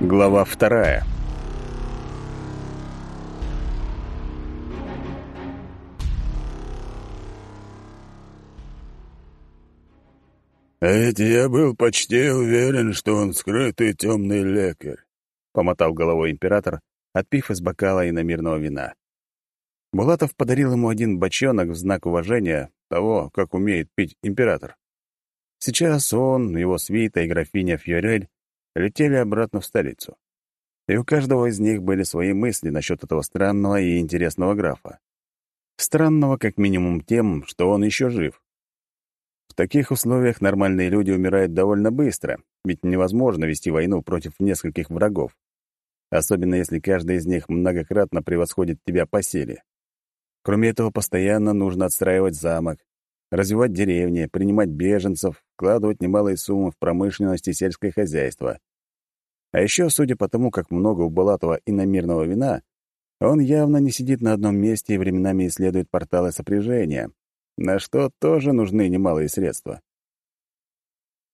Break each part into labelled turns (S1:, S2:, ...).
S1: Глава вторая.
S2: «А ведь я был почти уверен, что он скрытый темный лекарь», — помотал головой император, отпив из бокала иномирного вина.
S1: Булатов подарил ему один бочонок в знак уважения того, как умеет пить император. Сейчас он, его свита и графиня Фьорель летели обратно в столицу. И у каждого из них были свои мысли насчет этого странного и интересного графа. Странного как минимум тем, что он еще жив. В таких условиях нормальные люди умирают довольно быстро, ведь невозможно вести войну против нескольких врагов. Особенно если каждый из них многократно превосходит тебя по силе. Кроме этого, постоянно нужно отстраивать замок, развивать деревни, принимать беженцев, вкладывать немалые суммы в промышленность и сельское хозяйство. А еще, судя по тому, как много у Балатова иномирного вина, он явно не сидит на одном месте и временами исследует порталы сопряжения, на что тоже нужны немалые средства.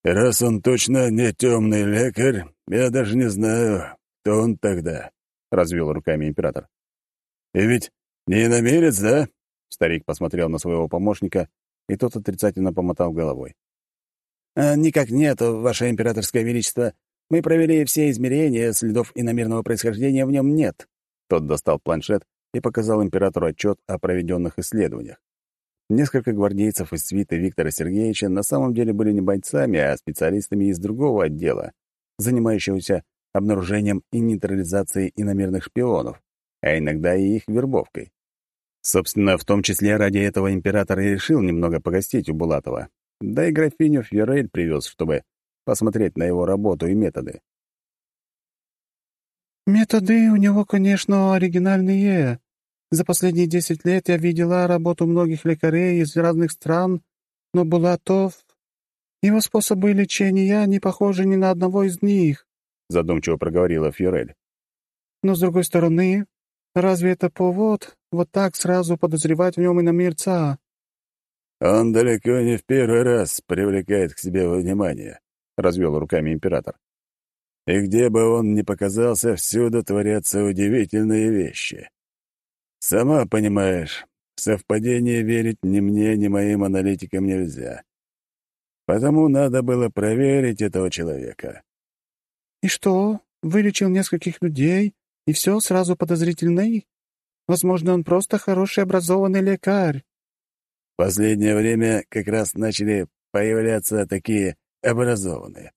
S2: «Раз он точно не темный лекарь, я даже не знаю, кто он тогда», — развел руками император. «И ведь не иномерец, да?» Старик посмотрел на своего помощника, и тот отрицательно помотал головой.
S3: «А, «Никак нет, Ваше Императорское Величество. Мы провели все измерения, следов иномерного происхождения в нем нет».
S1: Тот достал планшет и показал императору отчет о проведенных исследованиях. Несколько гвардейцев из свиты Виктора Сергеевича на самом деле были не бойцами, а специалистами из другого отдела, занимающегося обнаружением и нейтрализацией иномерных шпионов, а иногда и их вербовкой. Собственно, в том числе ради этого император и решил немного погостить у Булатова. Да и графиню Фьорель привез, чтобы посмотреть на его работу и методы.
S4: «Методы у него, конечно, оригинальные. За последние десять лет я видела работу многих лекарей из разных стран, но Булатов... Его способы лечения не похожи ни на одного из них», —
S1: задумчиво проговорила Фьорель.
S4: «Но, с другой стороны, разве это повод вот так сразу подозревать в нем иномирца?»
S2: «Он далеко не в первый раз привлекает к себе внимание», — развел руками император. «И где бы он ни показался, всюду творятся удивительные вещи. Сама понимаешь, в совпадение верить ни мне, ни моим аналитикам нельзя. Потому надо было проверить этого человека».
S4: «И что, вылечил нескольких людей, и все сразу подозрительный? Возможно, он просто хороший образованный лекарь».
S2: Последнее время как раз начали появляться такие образованные.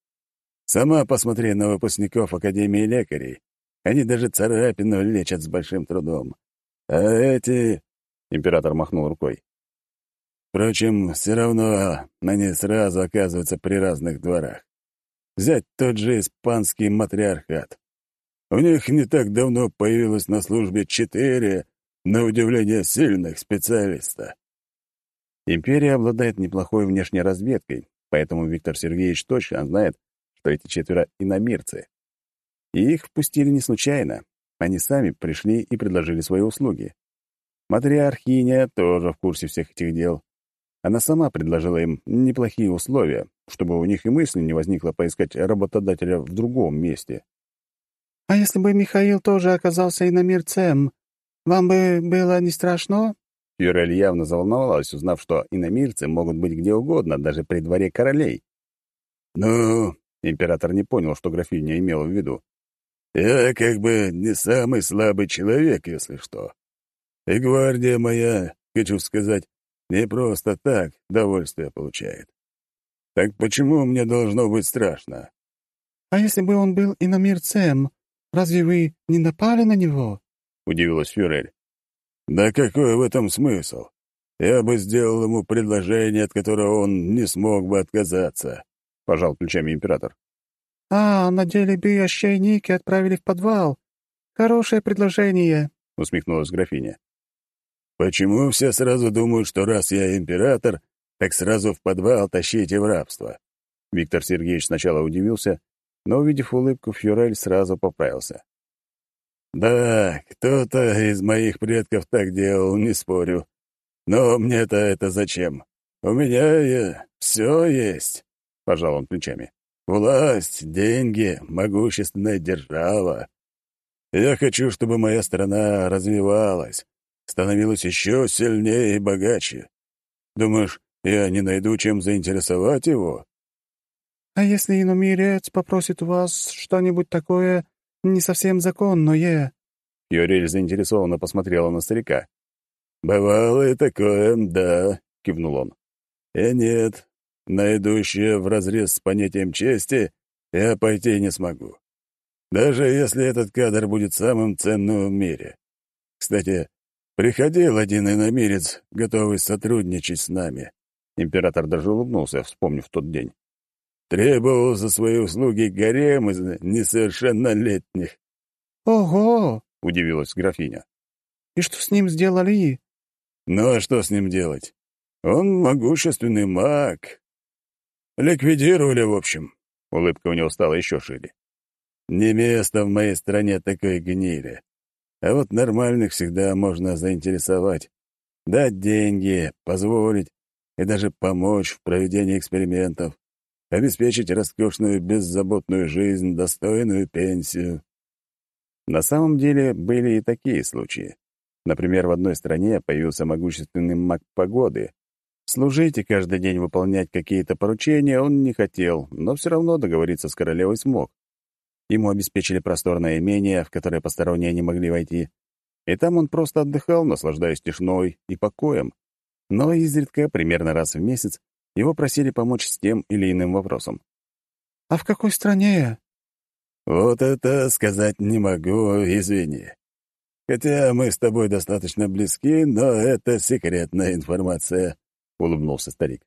S2: Сама посмотри на выпускников Академии лекарей. Они даже царапину лечат с большим трудом. А эти...» — император махнул рукой. «Впрочем, все равно они сразу оказываются при разных дворах. Взять тот же испанский матриархат. У них не так давно появилось на службе четыре, на удивление, сильных специалиста.
S1: Империя обладает неплохой внешней разведкой, поэтому Виктор Сергеевич точно знает, что эти четверо — иномирцы. И их впустили не случайно. Они сами пришли и предложили свои услуги. Матриархиня тоже в курсе всех этих дел. Она сама предложила им неплохие условия, чтобы у них и мысли не возникло поискать работодателя в другом месте.
S4: «А если бы Михаил тоже оказался иномирцем, вам бы было не страшно?»
S1: Фюрель явно заволновалась, узнав, что иномирцы могут быть где угодно, даже при дворе королей.
S2: «Ну...»
S1: — император не понял, что графиня имела в виду.
S2: «Я как бы не самый слабый человек, если что. И гвардия моя, хочу сказать, не просто так довольствие получает. Так почему мне должно быть страшно?»
S4: «А если бы он был иномирцем, разве вы не напали на него?»
S1: — удивилась Фюрель.
S2: Да какой в этом смысл? Я бы сделал ему предложение, от которого он не смог бы отказаться, — пожал плечами император.
S4: «А, надели бы ощейники и отправили в подвал. Хорошее предложение», —
S1: усмехнулась графиня.
S2: «Почему все сразу думают, что раз я император, так сразу в подвал тащите в рабство?»
S1: Виктор Сергеевич сначала удивился, но, увидев улыбку, Фюрель сразу поправился.
S2: Да, кто-то из моих предков так делал, не спорю. Но мне-то это зачем? У меня все есть, — пожал он плечами. Власть, деньги, могущественная держава. Я хочу, чтобы моя страна развивалась, становилась еще сильнее и богаче. Думаешь, я не найду, чем заинтересовать его?»
S4: «А если иномирец попросит вас что-нибудь такое не совсем законное?»
S1: Фьорель заинтересованно посмотрела на старика.
S2: «Бывало и такое, да», — кивнул он. «И нет, на идущее вразрез с понятием чести я пойти не смогу. Даже если этот кадр будет самым ценным в мире. Кстати, приходил один иномирец, готовый сотрудничать с нами.
S1: Император даже улыбнулся, вспомнив тот день.
S2: Требовал за свои услуги гарем из несовершеннолетних.
S4: «Ого!»
S1: — удивилась графиня.
S4: «И что с ним сделали?»
S2: «Ну а что с ним делать? Он могущественный маг. Ликвидировали, в общем».
S1: Улыбка у него стала еще шире.
S2: «Не место в моей стране такой гнили. А вот нормальных всегда можно заинтересовать. Дать деньги, позволить и даже помочь в проведении экспериментов, обеспечить роскошную беззаботную жизнь, достойную пенсию.
S1: На самом деле были и такие случаи. Например, в одной стране появился могущественный маг погоды. Служить и каждый день выполнять какие-то поручения он не хотел, но все равно договориться с королевой смог. Ему обеспечили просторное имение, в которое посторонние не могли войти. И там он просто отдыхал, наслаждаясь тишиной и покоем. Но изредка, примерно раз в месяц, его просили помочь с тем или иным вопросом.
S4: «А в какой стране?»
S2: «Вот это сказать не могу, извини. Хотя мы с тобой достаточно близки, но это секретная информация», — улыбнулся старик.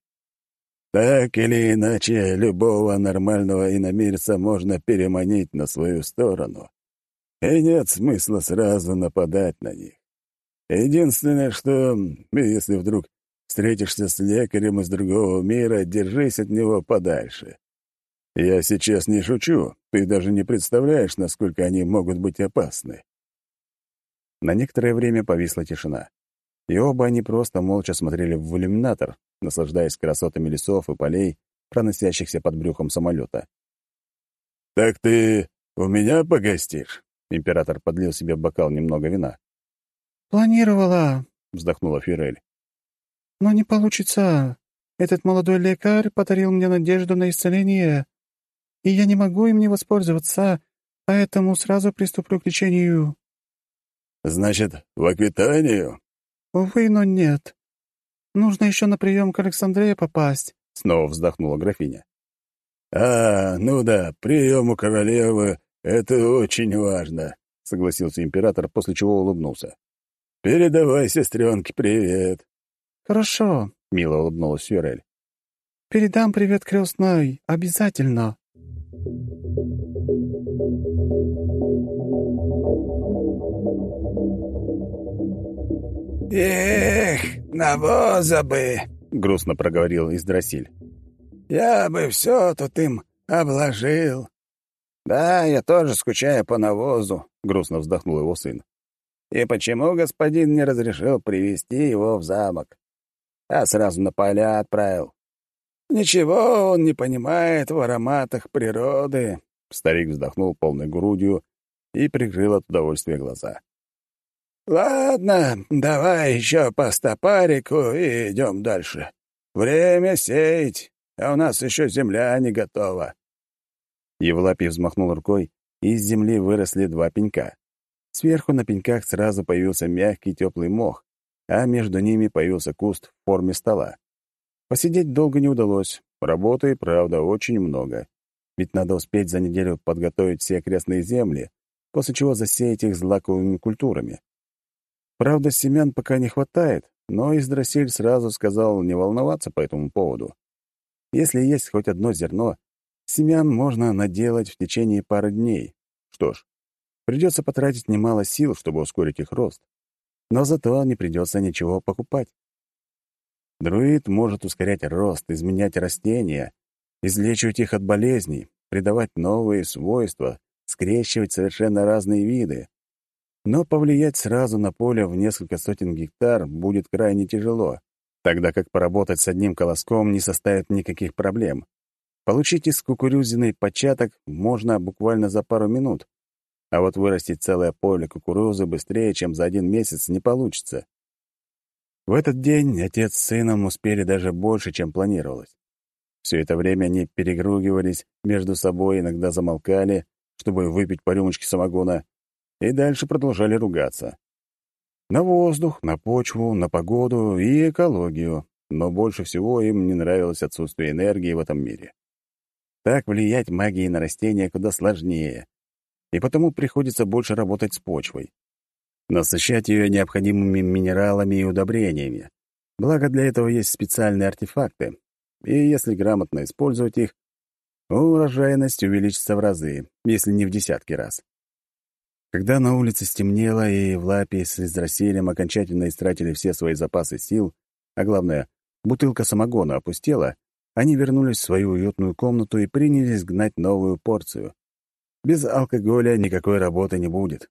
S2: «Так или иначе, любого нормального иномирца можно переманить на свою сторону. И нет смысла сразу нападать на них. Единственное, что, если вдруг встретишься с лекарем из другого мира, держись от него подальше. Я сейчас не шучу, ты даже не представляешь, насколько они могут быть опасны.
S1: На некоторое время повисла тишина. И оба они просто молча смотрели в иллюминатор, наслаждаясь красотами лесов и полей, проносящихся под брюхом самолета.
S2: «Так ты у меня погостишь?»
S1: Император подлил себе бокал немного вина.
S4: «Планировала», —
S1: вздохнула Фирель.
S4: «Но не получится. Этот молодой лекарь подарил мне надежду на исцеление, и я не могу им не воспользоваться, поэтому сразу приступлю к лечению».
S2: «Значит, в Аквитанию?»
S4: «Увы, но нет. Нужно еще на прием к Александрее попасть», —
S1: снова вздохнула графиня.
S2: «А, ну да, прием у королевы — это очень важно», — согласился император, после чего улыбнулся. «Передавай сестренке привет».
S4: «Хорошо», —
S1: мило улыбнулась Фюрель.
S4: «Передам привет крестной, обязательно».
S3: «Эх, навоза бы!»
S1: — грустно проговорил Издрасиль.
S3: «Я бы все тут им обложил». «Да, я тоже скучаю по навозу», — грустно вздохнул его сын. И почему господин не разрешил привести его в замок, а сразу на поля отправил? Ничего он не понимает в ароматах природы.
S1: Старик вздохнул полной грудью и прикрыл от удовольствия глаза.
S3: «Ладно, давай еще по стопарику и идем дальше. Время сеять, а у нас еще земля не готова».
S1: Евлапий взмахнул рукой, и из земли выросли два пенька. Сверху на пеньках сразу появился мягкий теплый мох, а между ними появился куст в форме стола. Посидеть долго не удалось. Работы, правда, очень много. Ведь надо успеть за неделю подготовить все окрестные земли, после чего засеять их злаковыми культурами. Правда, семян пока не хватает, но Издрасиль сразу сказал не волноваться по этому поводу. Если есть хоть одно зерно, семян можно наделать в течение пары дней. Что ж, Придется потратить немало сил, чтобы ускорить их рост. Но зато не придется ничего покупать. Друид может ускорять рост, изменять растения, излечивать их от болезней, придавать новые свойства, скрещивать совершенно разные виды. Но повлиять сразу на поле в несколько сотен гектар будет крайне тяжело, тогда как поработать с одним колоском не составит никаких проблем. Получить из кукурузиной початок можно буквально за пару минут, а вот вырастить целое поле кукурузы быстрее, чем за один месяц, не получится. В этот день отец с сыном успели даже больше, чем планировалось. Все это время они перегругивались между собой, иногда замолкали, чтобы выпить по рюмочке самогона, и дальше продолжали ругаться. На воздух, на почву, на погоду и экологию, но больше всего им не нравилось отсутствие энергии в этом мире. Так влиять магией на растения куда сложнее, и потому приходится больше работать с почвой. Насыщать ее необходимыми минералами и удобрениями. Благо для этого есть специальные артефакты, и если грамотно использовать их, урожайность увеличится в разы, если не в десятки раз. Когда на улице стемнело и в лапе с Израилем окончательно истратили все свои запасы сил, а главное, бутылка самогона опустела, они вернулись в свою уютную комнату и принялись гнать новую порцию. Без алкоголя никакой работы не будет.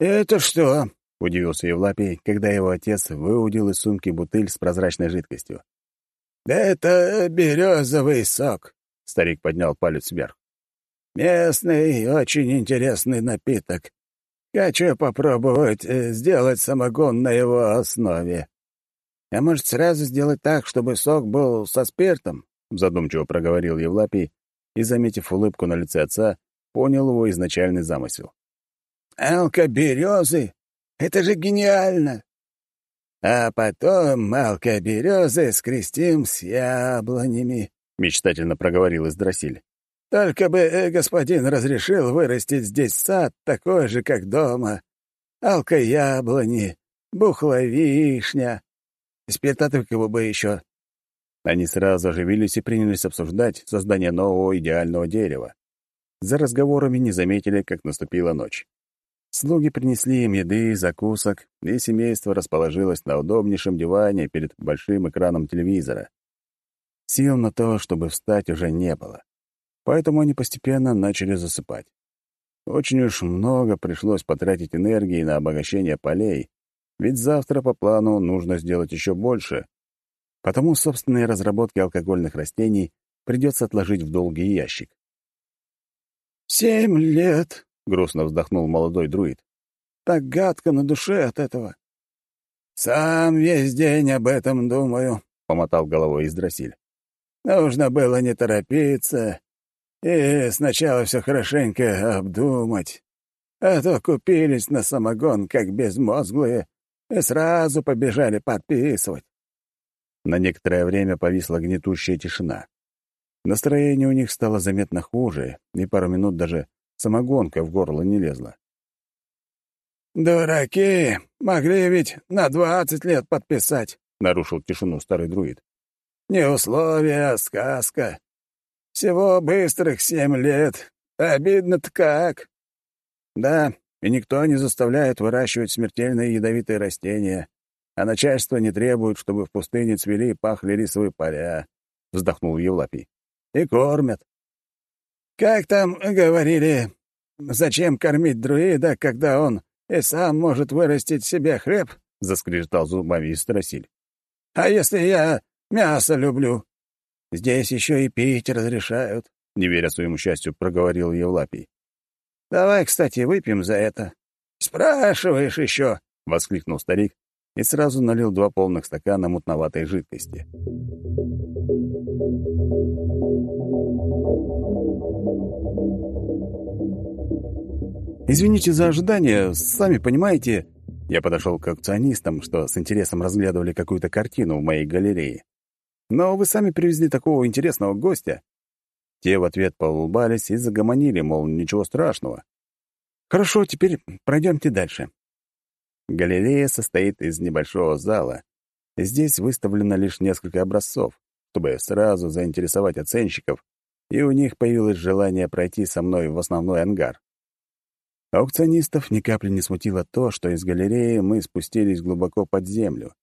S3: «Это что?»
S1: — удивился Евлапий, когда его отец выудил из сумки бутыль с прозрачной жидкостью.
S3: «Да это березовый сок», — старик поднял палец вверх. Местный, очень интересный напиток. Хочу попробовать э, сделать самогон на его основе. А может, сразу сделать так, чтобы сок был со спиртом? Задумчиво проговорил Евлапий и, заметив улыбку на лице отца, понял его изначальный замысел. «Алка-березы? Это же гениально! А потом алка-березы скрестим с яблонями», — мечтательно проговорил Издрасиль. Только бы э, господин разрешил вырастить здесь сад такой же, как дома. Алка-яблони, бухла вишня. Спиртатыкову бы еще.
S1: Они сразу оживились и принялись обсуждать создание нового идеального дерева. За разговорами не заметили, как наступила ночь. Слуги принесли им еды, закусок, и семейство расположилось на удобнейшем диване перед большим экраном телевизора. Сил на то, чтобы встать, уже не было поэтому они постепенно начали засыпать. Очень уж много пришлось потратить энергии на обогащение полей, ведь завтра по плану нужно сделать еще больше. Потому собственные разработки алкогольных растений придется отложить в долгий ящик.
S3: «Семь лет», — грустно вздохнул молодой друид. «Так гадко на душе от этого». «Сам весь день об этом думаю», — помотал головой Издрасиль. «Нужно было не торопиться, и сначала все хорошенько обдумать. А то купились на самогон, как безмозглые, и сразу побежали подписывать.
S1: На некоторое время повисла гнетущая тишина. Настроение у них стало заметно хуже, и пару минут даже самогонка в горло не лезла.
S3: «Дураки! Могли ведь на двадцать лет подписать!» — нарушил тишину старый друид. «Не условия, а сказка. Всего быстрых семь лет. Обидно-то как. Да, и никто не заставляет выращивать смертельные ядовитые растения, а начальство не требует, чтобы в пустыне цвели и пахли рисовые поля, — вздохнул Евлапий. И кормят. Как там говорили, зачем кормить друида, когда он и сам может вырастить себе хлеб? — заскрежетал зубами Истрасиль. А если я мясо люблю? Здесь еще и пить разрешают», — не веря своему счастью, проговорил Евлапий. «Давай, кстати, выпьем за это». «Спрашиваешь еще?» — воскликнул старик и сразу налил два полных стакана мутноватой жидкости.
S1: «Извините за ожидание, сами понимаете...» Я подошел к аукционистам, что с интересом разглядывали какую-то картину в моей галерее. Но вы сами привезли такого интересного гостя». Те в ответ поулыбались и загомонили, мол, ничего страшного. «Хорошо, теперь пройдемте дальше». Галерея состоит из небольшого зала. Здесь выставлено лишь несколько образцов, чтобы сразу заинтересовать оценщиков, и у них появилось желание пройти со мной в основной ангар. Аукционистов ни капли не смутило то, что из галереи мы спустились глубоко под землю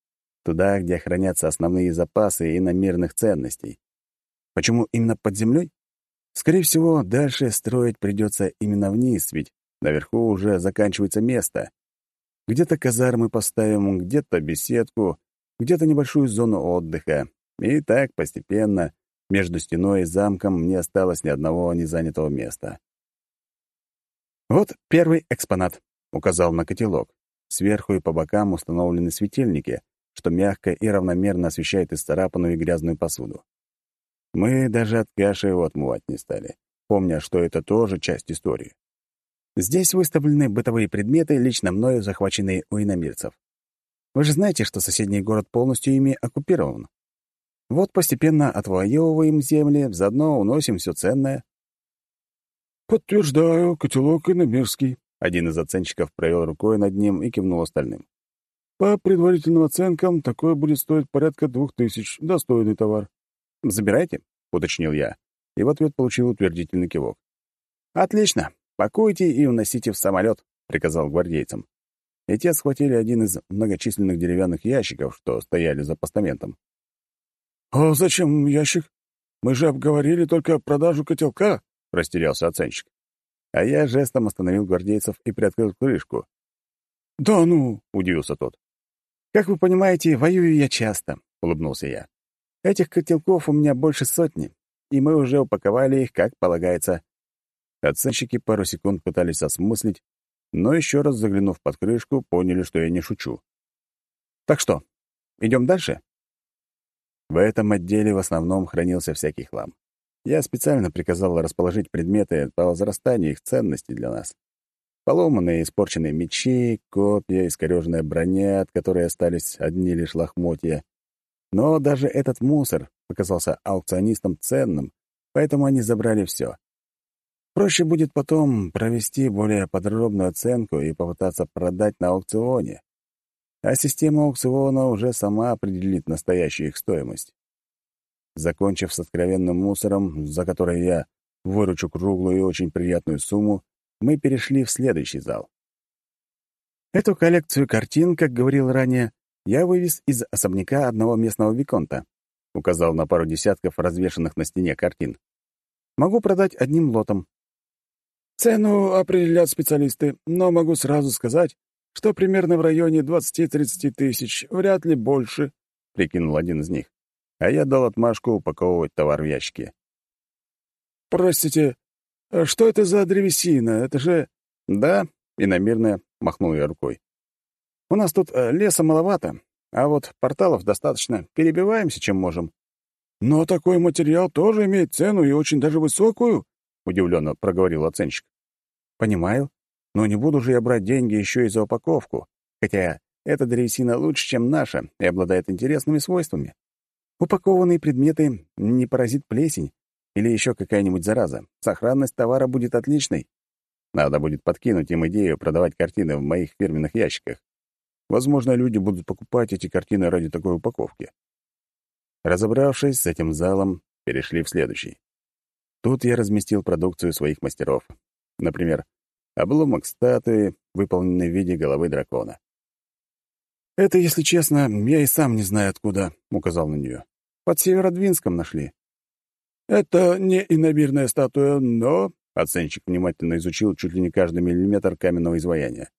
S1: туда, где хранятся основные запасы иномерных ценностей. Почему именно под землей? Скорее всего, дальше строить придется именно вниз, ведь наверху уже заканчивается место. Где-то казармы поставим, где-то беседку, где-то небольшую зону отдыха. И так постепенно, Между стеной и замком не осталось ни одного незанятого места. «Вот первый экспонат», — указал на котелок. Сверху и по бокам установлены светильники, что мягко и равномерно освещает исцарапанную и грязную посуду. Мы даже от каши его отмывать не стали, помня, что это тоже часть истории. Здесь выставлены бытовые предметы, лично мною захваченные у иномирцев. Вы же знаете, что соседний город полностью ими оккупирован. Вот постепенно отвоевываем земли, заодно уносим все ценное.
S2: «Подтверждаю, котелок иномирский», —
S1: один из оценщиков провел рукой над ним и кивнул остальным.
S2: «По предварительным оценкам, такое будет стоить порядка двух тысяч. Достойный товар».
S1: «Забирайте», — уточнил я, и в ответ получил утвердительный кивок. «Отлично. Пакуйте и уносите в самолет», — приказал гвардейцам. И те схватили один из многочисленных деревянных ящиков, что стояли за постаментом.
S2: «А зачем ящик? Мы же обговорили только продажу котелка», — растерялся оценщик.
S1: А я жестом остановил гвардейцев и приоткрыл крышку.
S2: «Да ну!»
S1: — удивился тот. «Как вы понимаете, воюю я часто», — улыбнулся я. «Этих котелков у меня больше сотни, и мы уже упаковали их, как полагается». Оценщики пару секунд пытались осмыслить, но еще раз заглянув под крышку, поняли, что я не шучу. «Так что, идем дальше?» В этом отделе в основном хранился всякий хлам. Я специально приказал расположить предметы по возрастанию их ценности для нас. Поломанные и испорченные мечи, копья, искореженная броня, от которой остались одни лишь лохмотья. Но даже этот мусор показался аукционистам ценным, поэтому они забрали все. Проще будет потом провести более подробную оценку и попытаться продать на аукционе а система аукциона уже сама определит настоящую их стоимость. Закончив с откровенным мусором, за который я выручу круглую и очень приятную сумму, мы перешли в следующий зал. Эту коллекцию картин, как говорил ранее, я вывез из особняка одного местного виконта, указал на пару десятков развешанных на стене картин. Могу продать одним лотом.
S2: Цену определят специалисты, но могу сразу сказать, что примерно в районе 20-30 тысяч, вряд ли больше», — прикинул один из них. А я дал отмашку упаковывать товар в ящики. «Простите, а что это за древесина? Это же...»
S1: «Да», — иномерная, махнул я рукой. «У нас тут э, леса маловато, а вот порталов достаточно. Перебиваемся, чем можем».
S2: «Но такой материал тоже имеет цену и очень даже высокую», — удивленно проговорил оценщик.
S1: «Понимаю. Но не буду же я брать деньги еще и за упаковку, хотя эта древесина лучше, чем наша, и обладает интересными свойствами. Упакованные предметы не поразит плесень или еще какая-нибудь зараза. Сохранность товара будет отличной. Надо будет подкинуть им идею продавать картины в моих фирменных ящиках. Возможно, люди будут покупать эти картины ради такой упаковки. Разобравшись с этим залом, перешли в следующий. Тут я разместил продукцию своих мастеров. Например, обломок статуи, выполненный в виде головы дракона. «Это, если честно, я и сам не знаю откуда», — указал на нее. «Под Северодвинском нашли».
S2: «Это не иномирная статуя, но...»
S1: — оценщик внимательно изучил чуть ли не каждый миллиметр каменного изваяния.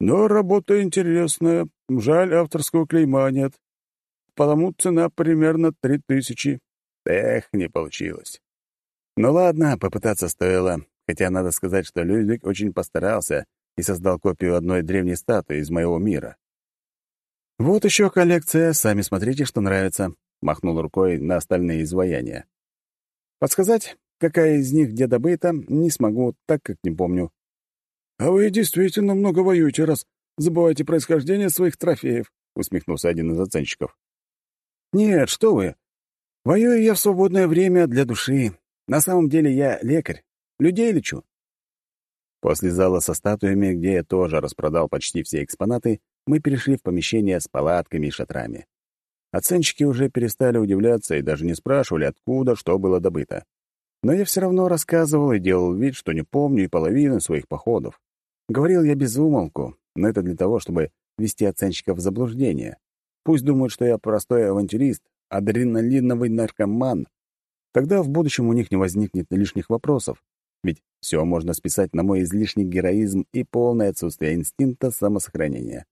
S2: «Но работа интересная. Жаль, авторского клейма нет. Потому цена примерно три тысячи».
S1: Эх, не получилось. Ну ладно, попытаться стоило. Хотя надо сказать, что Людвиг очень постарался и создал копию одной древней статуи из моего мира. «Вот еще коллекция, сами смотрите, что нравится», — махнул рукой на остальные изваяния. «Подсказать, какая из них где добыта, не смогу, так как не помню».
S2: «А вы действительно много воюете, раз забываете происхождение своих трофеев», — усмехнулся один из оценщиков.
S1: «Нет, что вы. Воюю я в свободное время для души. На самом деле я лекарь, Людей лечу. После зала со статуями, где я тоже распродал почти все экспонаты, мы перешли в помещение с палатками и шатрами. Оценщики уже перестали удивляться и даже не спрашивали, откуда что было добыто. Но я все равно рассказывал и делал вид, что не помню и половины своих походов. Говорил я без умолку, но это для того, чтобы ввести оценщиков в заблуждение. Пусть думают, что я простой авантюрист, адреналиновый наркоман. Тогда в будущем у них не возникнет лишних вопросов, ведь все можно списать на мой излишний героизм и полное отсутствие инстинкта самосохранения.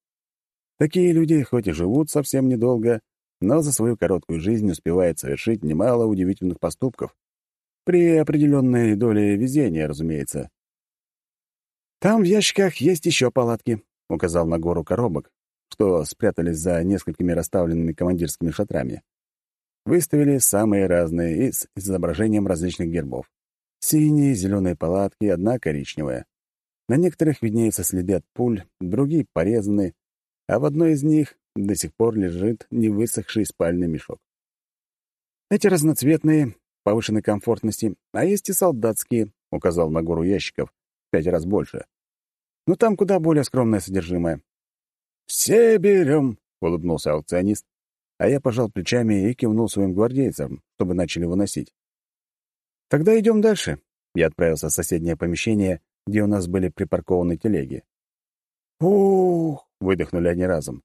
S1: Такие люди хоть и живут совсем недолго, но за свою короткую жизнь успевает совершить немало удивительных поступков. При определенной доле везения, разумеется. «Там в ящиках есть еще палатки», — указал на гору коробок, что спрятались за несколькими расставленными командирскими шатрами. Выставили самые разные и с изображением различных гербов. Синие, зеленые палатки, одна коричневая. На некоторых виднеются следы от пуль, другие порезаны, а в одной из них до сих пор лежит невысохший спальный мешок. Эти разноцветные, повышенной комфортности, а есть и солдатские, указал на гору ящиков, пять раз больше. Но там куда более скромное содержимое. «Все берем», — улыбнулся аукционист, а я пожал плечами и кивнул своим гвардейцам, чтобы начали выносить. «Тогда идем дальше». Я отправился в соседнее помещение, где у нас были припаркованы телеги.
S3: «Ух!» — выдохнули они разом.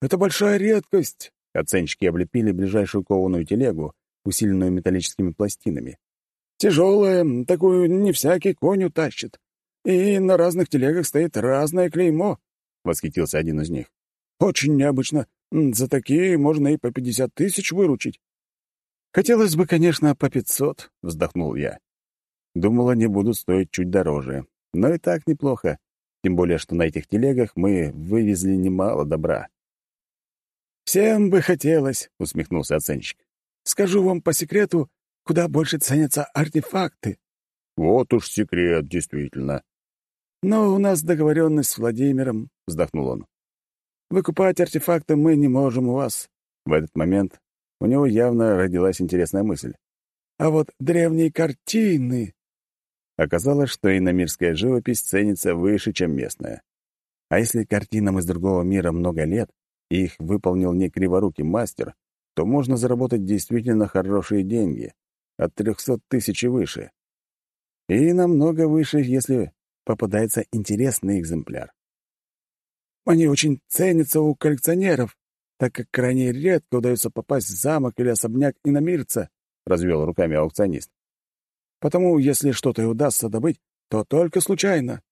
S3: «Это большая редкость!»
S1: Оценщики облепили ближайшую кованую телегу, усиленную металлическими пластинами.
S3: «Тяжелая, такую не всякий конь утащит. И на разных телегах стоит разное клеймо», — восхитился один из них. «Очень необычно. За такие можно и по пятьдесят тысяч выручить».
S1: «Хотелось бы, конечно, по пятьсот», — вздохнул я. Думал, они будут стоить чуть дороже. Но и так неплохо. Тем более, что на этих телегах мы вывезли немало добра.
S3: «Всем бы хотелось», — усмехнулся оценщик. «Скажу вам по секрету, куда больше ценятся артефакты».
S1: «Вот уж секрет, действительно».
S3: «Но у нас договоренность с Владимиром», — вздохнул он. «Выкупать артефакты мы не можем у вас».
S1: В этот момент у него явно родилась интересная мысль.
S3: «А вот древние картины...»
S1: Оказалось, что иномирская живопись ценится выше, чем местная. А если картинам из другого мира много лет, и их выполнил не криворукий мастер, то можно заработать действительно хорошие деньги, от 300 тысяч и выше. И намного выше, если попадается интересный экземпляр.
S3: Они очень ценятся у коллекционеров, так как крайне редко удается попасть в замок или особняк иномирца, — развел руками аукционист. Потому, если что-то и удастся добыть, то только случайно.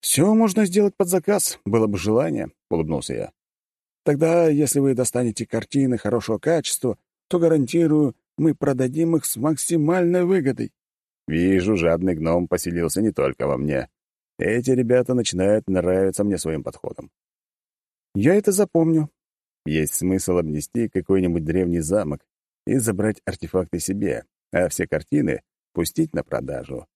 S1: «Все можно сделать под заказ, было бы желание», — улыбнулся я.
S3: «Тогда, если вы достанете картины хорошего качества, то, гарантирую, мы продадим их с максимальной выгодой».
S1: Вижу, жадный гном поселился не только во мне. Эти ребята начинают нравиться мне своим подходом. Я это запомню. Есть смысл обнести какой-нибудь древний замок и забрать артефакты себе, а все картины пустить на продажу.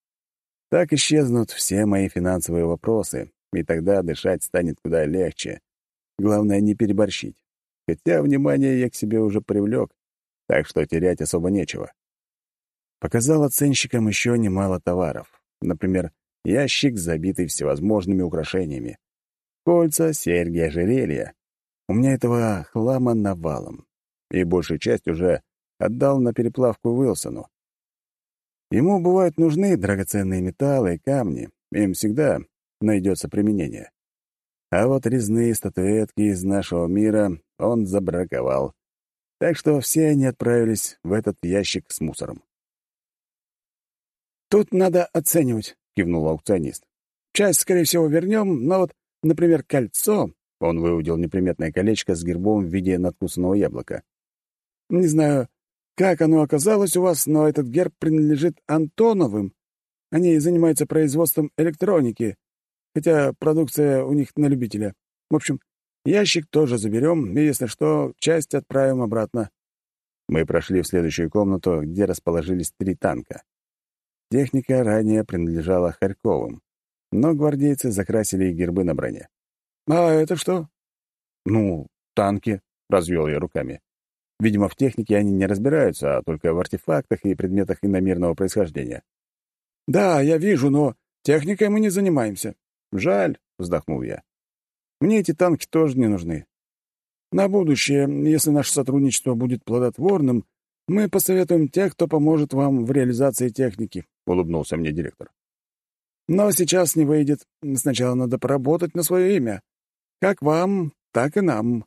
S1: Так исчезнут все мои финансовые вопросы, и тогда дышать станет куда легче. Главное, не переборщить. Хотя внимание я к себе уже привлек, так что терять особо нечего. Показал оценщикам еще немало товаров. Например, ящик, забитый всевозможными украшениями. Кольца, серьги, ожерелья. У меня этого хлама навалом. И большую часть уже отдал на переплавку Уилсону. Ему бывают нужны драгоценные металлы и камни, им всегда найдется применение. А вот резные статуэтки из нашего мира он забраковал. Так что все они отправились в этот ящик с мусором.
S3: «Тут надо оценивать», — кивнул аукционист. «Часть, скорее всего, вернем, но вот, например, кольцо...» Он выудил неприметное колечко с гербом в виде надкусанного яблока. «Не знаю, как оно оказалось у вас, но этот герб принадлежит Антоновым. Они занимаются производством электроники, хотя продукция у них на любителя. В общем, ящик тоже заберем, и, если что, часть отправим обратно».
S1: Мы прошли в следующую комнату, где расположились три танка. Техника ранее принадлежала Харьковым, но гвардейцы закрасили гербы на броне.
S3: «А это что?»
S1: «Ну, танки», — развел я руками. Видимо, в технике они не разбираются, а только в артефактах и предметах иномирного происхождения.
S3: «Да, я вижу, но техникой мы не занимаемся».
S1: «Жаль», — вздохнул я. «Мне эти танки тоже не нужны.
S3: На будущее, если наше сотрудничество будет плодотворным, мы посоветуем тех, кто поможет вам в реализации техники», — улыбнулся мне директор. «Но сейчас не выйдет. Сначала надо поработать на свое имя. Как вам, так и нам».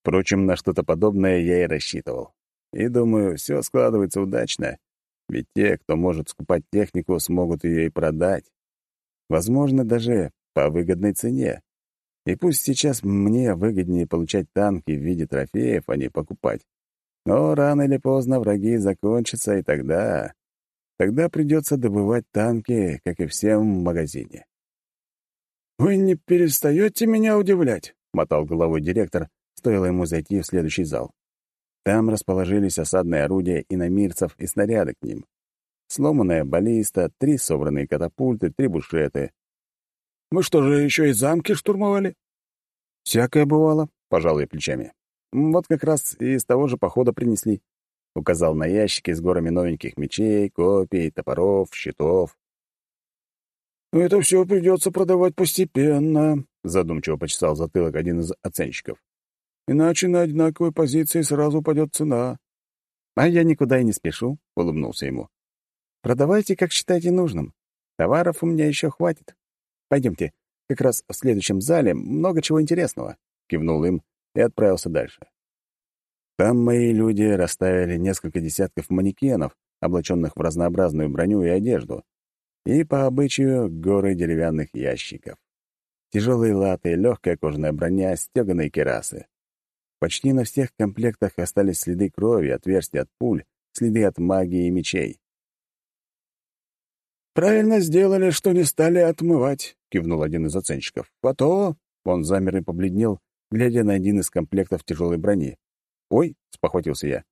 S1: Впрочем, на что-то подобное я и рассчитывал. И думаю, все складывается удачно, ведь те, кто может скупать технику, смогут ее и продать. Возможно, даже по выгодной цене. И пусть сейчас мне выгоднее получать танки в виде трофеев, а не покупать. Но рано или поздно враги закончатся, и тогда... Тогда придется добывать танки, как и всем в магазине.
S3: «Вы не перестаете меня удивлять?»
S1: — мотал головой директор, стоило ему зайти в следующий зал. Там расположились осадные орудия иномирцев и снаряды к ним. Сломанная баллиста, три собранные катапульты, три бушеты.
S3: «Мы что же, еще и замки штурмовали?»
S1: «Всякое бывало», — пожал плечами. «Вот как раз из того же похода принесли». Указал на ящики с горами новеньких мечей, копий, топоров, щитов.
S3: «Это все придется продавать постепенно», — задумчиво почесал затылок один из оценщиков. «Иначе на одинаковой позиции сразу упадет цена».
S1: «А я никуда и не спешу», — улыбнулся ему. «Продавайте, как считаете нужным. Товаров у меня еще хватит. Пойдемте, как раз в следующем зале много чего интересного», — кивнул им и отправился дальше. Там мои люди расставили несколько десятков манекенов, облаченных в разнообразную броню и одежду, и, по обычаю, горы деревянных ящиков. Тяжелые латы, легкая кожаная броня, стеганые керасы. Почти на всех комплектах остались следы крови, отверстия от пуль, следы от магии и мечей.
S3: «Правильно сделали, что не стали отмывать», — кивнул один из оценщиков. «А то...» — он замер и побледнел, глядя на один из комплектов тяжелой брони.
S1: «Ой», — спохватился я.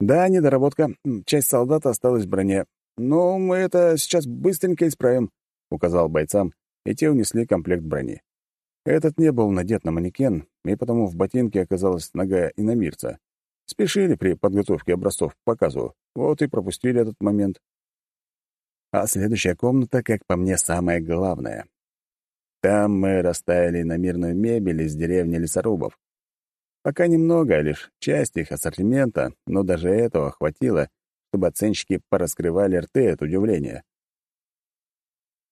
S1: «Да, недоработка. Часть солдата осталась в броне. Но мы это сейчас быстренько исправим», — указал бойцам, и те унесли комплект брони. Этот не был надет на манекен, и потому в ботинке оказалась нога иномирца. Спешили при подготовке образцов к показу, вот и пропустили этот момент. А следующая комната, как по мне, самая главная. Там мы расставили иномирную мебель из деревни лесорубов. Пока немного, лишь часть их ассортимента, но даже этого хватило, чтобы оценщики пораскрывали рты от удивления.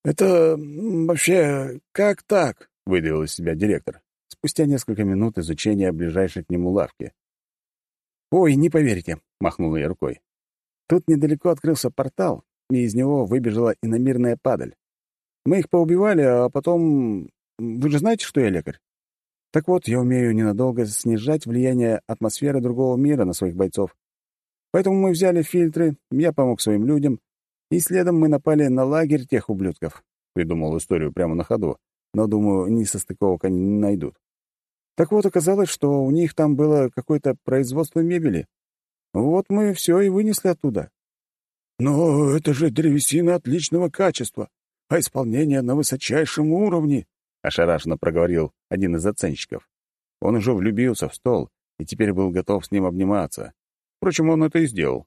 S3: «Это вообще как так?» — выдавил из себя директор,
S1: спустя несколько минут изучения ближайшей к нему лавки. «Ой, не поверите», — махнул я рукой. «Тут недалеко открылся портал, и из него выбежала иномирная падаль. Мы их поубивали, а потом... Вы же знаете, что я лекарь? Так вот, я умею ненадолго снижать влияние атмосферы другого мира на своих бойцов. Поэтому мы взяли фильтры, я помог своим людям, и следом мы напали на лагерь тех ублюдков. Придумал историю прямо на ходу, но, думаю, ни состыковок они не найдут. Так вот, оказалось, что у них там было какое-то производство мебели. Вот мы все и вынесли оттуда.
S3: «Но это же древесина отличного качества, а исполнение на высочайшем уровне», — ошарашенно проговорил один из оценщиков.
S1: Он уже влюбился в стол и теперь был готов с ним обниматься. Впрочем, он это и сделал.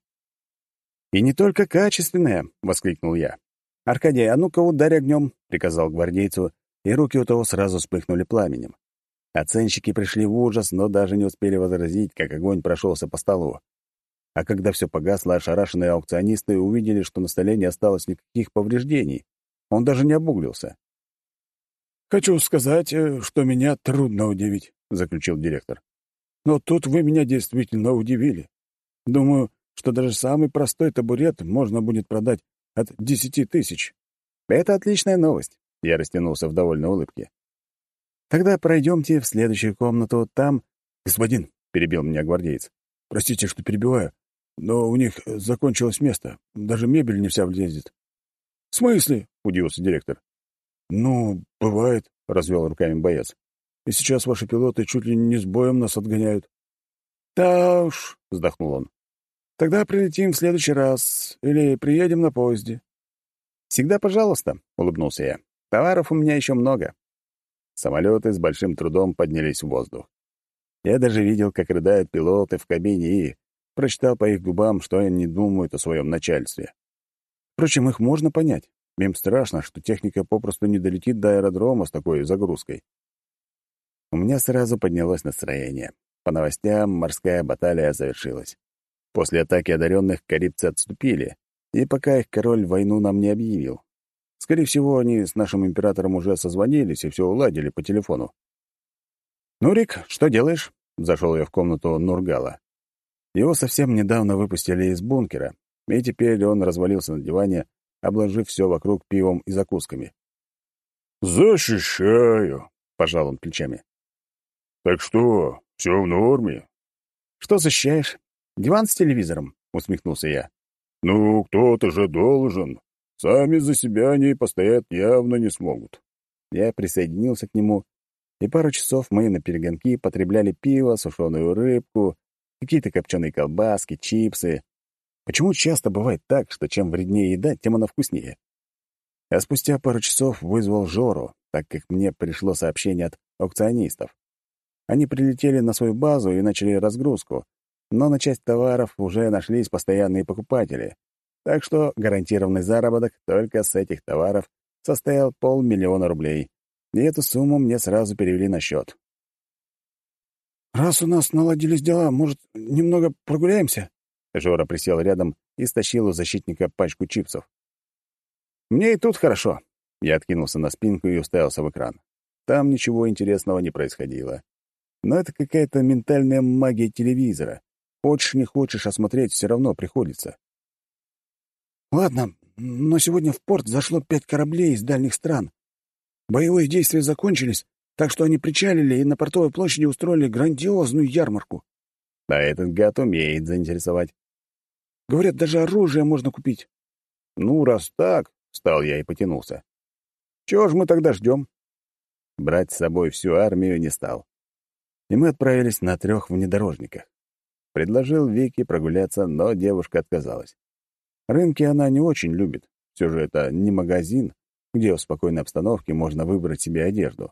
S1: «И не только качественное!» — воскликнул я. «Аркадий, а ну-ка ударь огнем!» — приказал гвардейцу, и руки у того сразу вспыхнули пламенем. Оценщики пришли в ужас, но даже не успели возразить, как огонь прошелся по столу. А когда все погасло, ошарашенные аукционисты увидели, что на столе не осталось никаких повреждений. Он даже не обуглился.
S3: «Хочу сказать, э, что меня трудно удивить», — заключил директор. «Но тут вы меня действительно удивили. Думаю, что даже самый простой табурет можно будет продать от десяти тысяч.
S1: Это отличная новость. Я растянулся в довольной улыбке. Тогда пройдемте в следующую комнату, там...
S3: Господин, — перебил меня гвардеец, — простите, что перебиваю, но у них закончилось место. Даже мебель не вся влезет.
S1: — В смысле? — удивился директор.
S3: — Ну, бывает, — развел руками боец. — И сейчас ваши пилоты чуть ли не с боем нас отгоняют.
S1: — Да уж, — вздохнул он. Тогда прилетим в следующий раз или приедем на поезде. Всегда пожалуйста, улыбнулся я. Товаров у меня еще много. Самолеты с большим трудом поднялись в воздух. Я даже видел, как рыдают пилоты в кабине и прочитал по их губам, что они думают о своем начальстве. Впрочем, их можно понять. Им страшно, что техника попросту не долетит до аэродрома с такой загрузкой. У меня сразу поднялось настроение. По новостям, морская баталия завершилась. После атаки одаренных карибцы отступили, и пока их король войну нам не объявил. Скорее всего, они с нашим императором уже созвонились и все уладили по телефону. «Нурик, что делаешь?» — зашел я в комнату Нургала. Его совсем недавно выпустили из бункера, и теперь он развалился на диване, обложив все вокруг пивом и закусками.
S2: «Защищаю», —
S1: пожал он плечами.
S2: «Так что, все в норме?»
S1: «Что защищаешь? Диван с телевизором?» — усмехнулся я.
S2: «Ну, кто-то же должен. Сами за себя они постоять явно не смогут».
S1: Я присоединился к нему, и пару часов мы на перегонки потребляли пиво, сушеную рыбку, какие-то копченые колбаски, чипсы. Почему часто бывает так, что чем вреднее еда, тем она вкуснее? А спустя пару часов вызвал Жору, так как мне пришло сообщение от аукционистов. Они прилетели на свою базу и начали разгрузку, но на часть товаров уже нашлись постоянные покупатели. Так что гарантированный заработок только с этих товаров состоял полмиллиона рублей, и эту сумму мне сразу перевели на счет.
S4: «Раз у нас наладились дела, может, немного прогуляемся?»
S1: Жора присел рядом и стащил у защитника пачку чипсов. «Мне и тут хорошо». Я откинулся на спинку и уставился в экран. Там ничего интересного не происходило. Но это какая-то ментальная магия телевизора. Хочешь, не хочешь, осмотреть все равно приходится.
S4: «Ладно, но сегодня в порт зашло пять кораблей из дальних стран. Боевые действия закончились, так что они причалили и на портовой площади устроили грандиозную ярмарку.
S1: А этот гад умеет заинтересовать.
S4: Говорят, даже оружие можно купить.
S1: Ну, раз так, встал я и потянулся. Чего ж мы тогда ждем? Брать с собой всю армию не стал. И мы отправились на трех внедорожниках. Предложил Вике прогуляться, но девушка отказалась. Рынки она не очень любит. Все же это не магазин, где в спокойной обстановке можно выбрать себе одежду.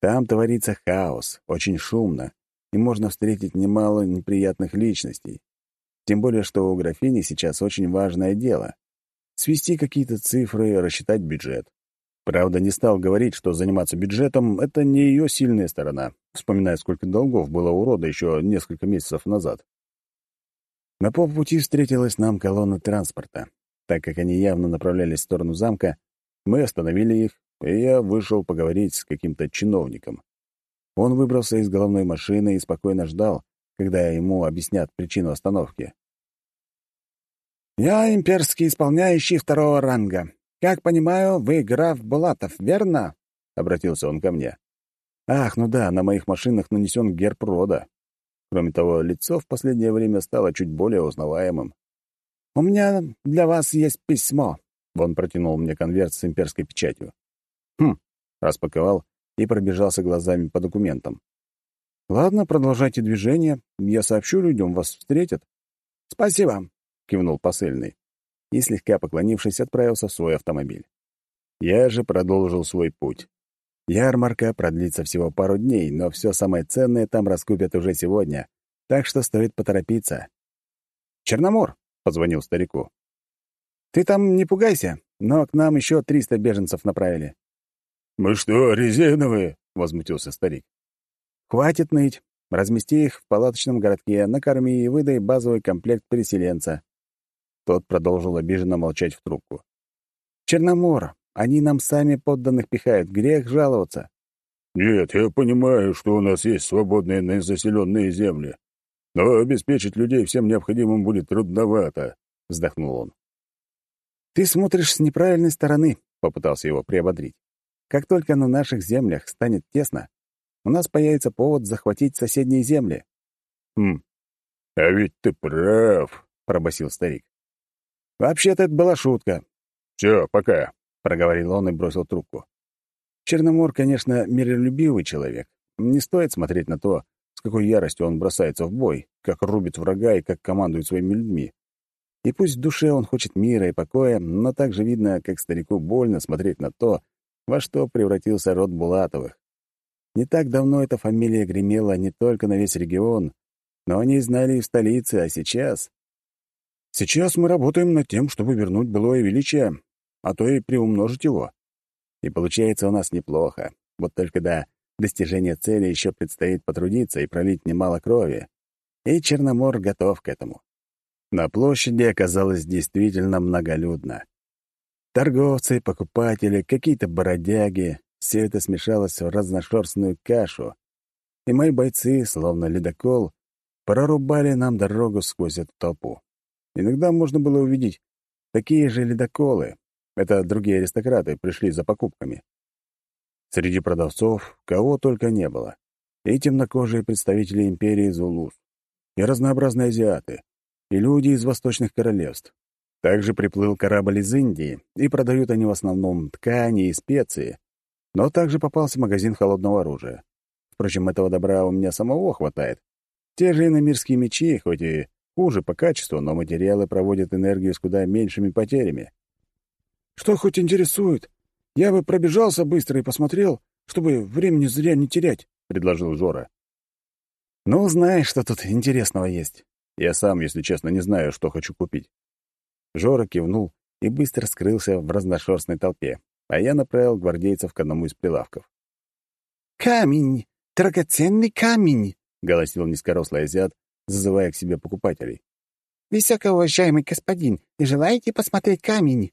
S1: Там творится хаос, очень шумно, и можно встретить немало неприятных личностей. Тем более, что у графини сейчас очень важное дело — свести какие-то цифры, рассчитать бюджет. Правда, не стал говорить, что заниматься бюджетом — это не ее сильная сторона, вспоминая, сколько долгов было у рода еще несколько месяцев назад. На полпути встретилась нам колонна транспорта. Так как они явно направлялись в сторону замка, мы остановили их, и я вышел поговорить с каким-то чиновником. Он выбрался из головной машины и спокойно ждал, когда ему объяснят причину остановки.
S4: «Я имперский исполняющий второго ранга. Как понимаю, вы граф Булатов, верно?» — обратился он ко мне.
S1: «Ах, ну да, на моих машинах нанесен герб рода. Кроме того, лицо в последнее время стало чуть более узнаваемым.
S4: «У меня для вас есть письмо».
S1: Он протянул мне конверт с имперской печатью. «Хм», распаковал и пробежался глазами по документам. «Ладно, продолжайте движение. Я сообщу людям, вас встретят».
S4: «Спасибо», —
S1: кивнул посыльный и, слегка поклонившись, отправился в свой автомобиль. Я же продолжил свой путь. Ярмарка продлится всего пару дней, но все самое ценное там раскупят уже сегодня, так что стоит поторопиться. «Черномор», — позвонил старику. «Ты там не пугайся, но к нам еще триста беженцев направили».
S2: «Мы что, резиновые?» — возмутился старик.
S1: «Хватит ныть. Размести их в палаточном городке, накорми и выдай базовый комплект переселенца». Тот продолжил обиженно молчать в трубку. «Черномор, они нам сами подданных пихают, грех жаловаться.
S2: Нет, я понимаю, что у нас есть свободные незаселенные земли, но обеспечить людей всем необходимым будет трудновато, — вздохнул он.
S1: Ты смотришь с неправильной стороны, — попытался его приободрить. Как только на наших землях станет тесно, у нас появится повод захватить соседние земли.
S2: Хм, а ведь ты прав, — пробасил старик.
S1: Вообще-то это была шутка.
S2: Все, пока.
S1: — проговорил он и бросил трубку. Черномор, конечно, миролюбивый человек. Не стоит смотреть на то, с какой яростью он бросается в бой, как рубит врага и как командует своими людьми. И пусть в душе он хочет мира и покоя, но также видно, как старику больно смотреть на то, во что превратился род Булатовых. Не так давно эта фамилия гремела не только на весь регион, но они знали и в столице, а сейчас... Сейчас мы работаем над тем, чтобы вернуть былое величие, а то и приумножить его. И получается у нас неплохо. Вот только до достижения цели еще предстоит потрудиться и пролить немало крови. И Черномор готов к этому. На площади оказалось действительно многолюдно. Торговцы, покупатели, какие-то бородяги — все это смешалось в разношерстную кашу. И мои бойцы, словно ледокол, прорубали нам дорогу сквозь эту толпу. Иногда можно было увидеть такие же ледоколы, это другие аристократы пришли за покупками. Среди продавцов кого только не было. И темнокожие представители империи Зулус, и разнообразные азиаты, и люди из восточных королевств. Также приплыл корабль из Индии, и продают они в основном ткани и специи. Но также попался магазин холодного оружия. Впрочем, этого добра у меня самого хватает. Те же иномирские мечи, хоть и хуже по качеству, но материалы проводят энергию с куда меньшими потерями.
S3: «Что хоть интересует? Я бы пробежался быстро и посмотрел, чтобы времени зря не терять», — предложил Жора.
S1: «Ну, знаешь, что тут интересного есть. Я сам, если честно, не знаю, что хочу купить». Жора кивнул и быстро скрылся в разношерстной толпе, а я направил гвардейцев к одному из прилавков.
S4: «Камень! Драгоценный камень!»
S1: — голосил низкорослый азиат, зазывая к себе покупателей.
S4: «Высокоуважаемый господин, не желаете посмотреть камень?»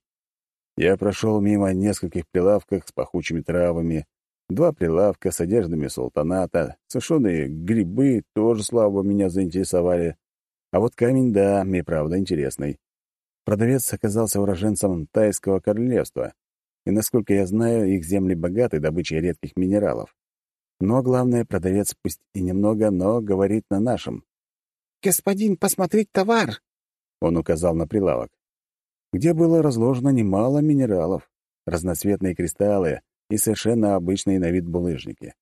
S1: Я прошел мимо нескольких прилавков с пахучими травами, два прилавка с одеждами султаната, сушеные грибы тоже слабо меня заинтересовали. А вот камень, да, мне правда интересный. Продавец оказался уроженцем Тайского королевства, и, насколько я знаю, их земли богаты добычей редких минералов. Но главное, продавец пусть и немного, но говорит на нашем.
S4: «Господин, посмотреть товар!»
S1: Он указал на прилавок, где было разложено немало минералов, разноцветные кристаллы и совершенно обычные на вид булыжники.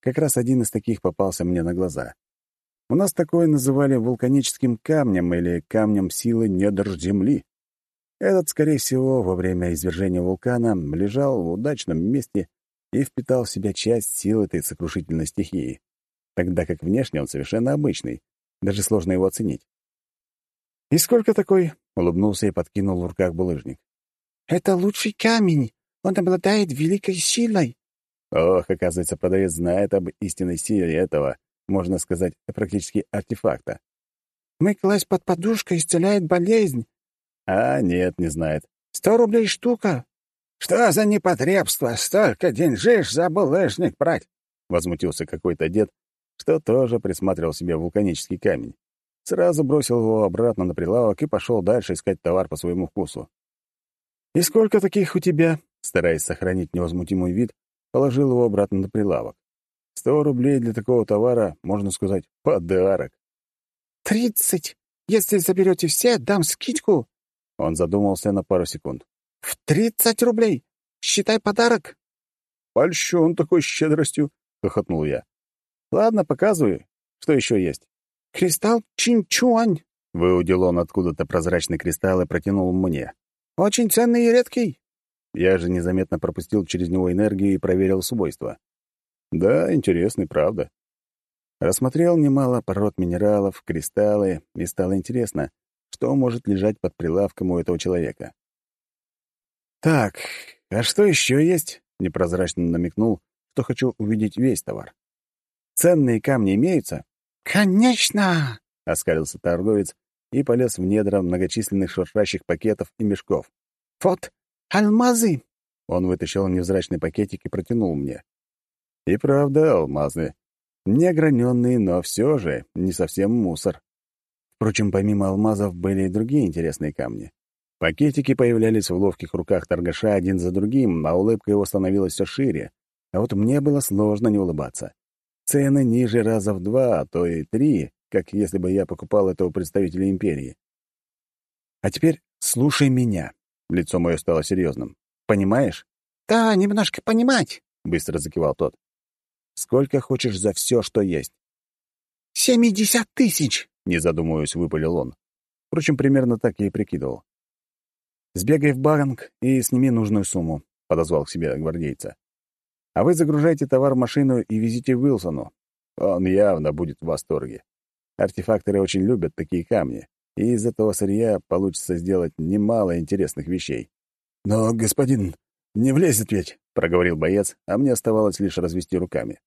S1: Как раз один из таких попался мне на глаза. У нас такое называли вулканическим камнем или камнем силы недр Земли. Этот, скорее всего, во время извержения вулкана лежал в удачном месте и впитал в себя часть сил этой сокрушительной стихии, тогда как внешне он совершенно обычный, даже сложно его оценить. «И сколько такой?» — улыбнулся и подкинул в руках булыжник.
S4: «Это лучший камень. Он обладает великой силой».
S1: Ох, оказывается, продавец знает об истинной силе этого, можно сказать, практически артефакта.
S4: «Мы класть под подушкой исцеляет болезнь».
S1: «А, нет, не знает».
S4: «Сто рублей штука».
S3: «Что за непотребство? Столько деньжишь за булыжник брать!»
S1: — возмутился какой-то дед, что тоже присматривал себе вулканический камень. Сразу бросил его обратно на прилавок и пошел дальше искать товар по своему вкусу. «И сколько таких у тебя?» Стараясь сохранить невозмутимый вид, положил его обратно на прилавок. Сто рублей для такого товара, можно сказать, подарок.
S4: «Тридцать! Если заберете все, дам скидку!»
S1: Он задумался на пару секунд.
S4: «В тридцать рублей! Считай подарок!»
S1: «Польщен такой щедростью!» — хохотнул я. Ладно, показывай. Что еще есть?
S4: Кристалл Чинчуань.
S1: Выудил он откуда-то прозрачный кристалл и протянул мне.
S4: Очень ценный и редкий.
S1: Я же незаметно пропустил через него энергию и проверил свойства. Да, интересный, правда. Рассмотрел немало пород минералов, кристаллы, и стало интересно, что может лежать под прилавком у этого человека. «Так, а что еще есть?» — непрозрачно намекнул, что хочу увидеть весь товар. Ценные камни имеются?»
S4: «Конечно!»
S1: — оскалился торговец и полез в недра многочисленных шуршащих пакетов и мешков.
S4: «Вот, алмазы!»
S1: Он вытащил невзрачный пакетик и протянул мне. И правда, алмазы. Не но все же не совсем мусор. Впрочем, помимо алмазов были и другие интересные камни. Пакетики появлялись в ловких руках торгаша один за другим, а улыбка его становилась все шире. А вот мне было сложно не улыбаться. Цены ниже раза в два, а то и три, как если бы я покупал этого представителя империи. А теперь слушай меня. Лицо мое стало серьезным. Понимаешь?
S4: Да, немножко понимать,
S1: быстро закивал тот. Сколько хочешь за все, что есть?
S4: «Семьдесят тысяч!»
S1: — не задумываясь, выпалил он. Впрочем, примерно так я и прикидывал. «Сбегай в банк и сними нужную сумму», — подозвал к себе гвардейца. А вы загружайте товар в машину и везите Уилсону. Он явно будет в восторге. Артефакторы очень любят такие камни, и из этого сырья получится сделать немало интересных вещей.
S2: «Но, господин, не влезет ведь», — проговорил боец, а мне оставалось лишь развести руками.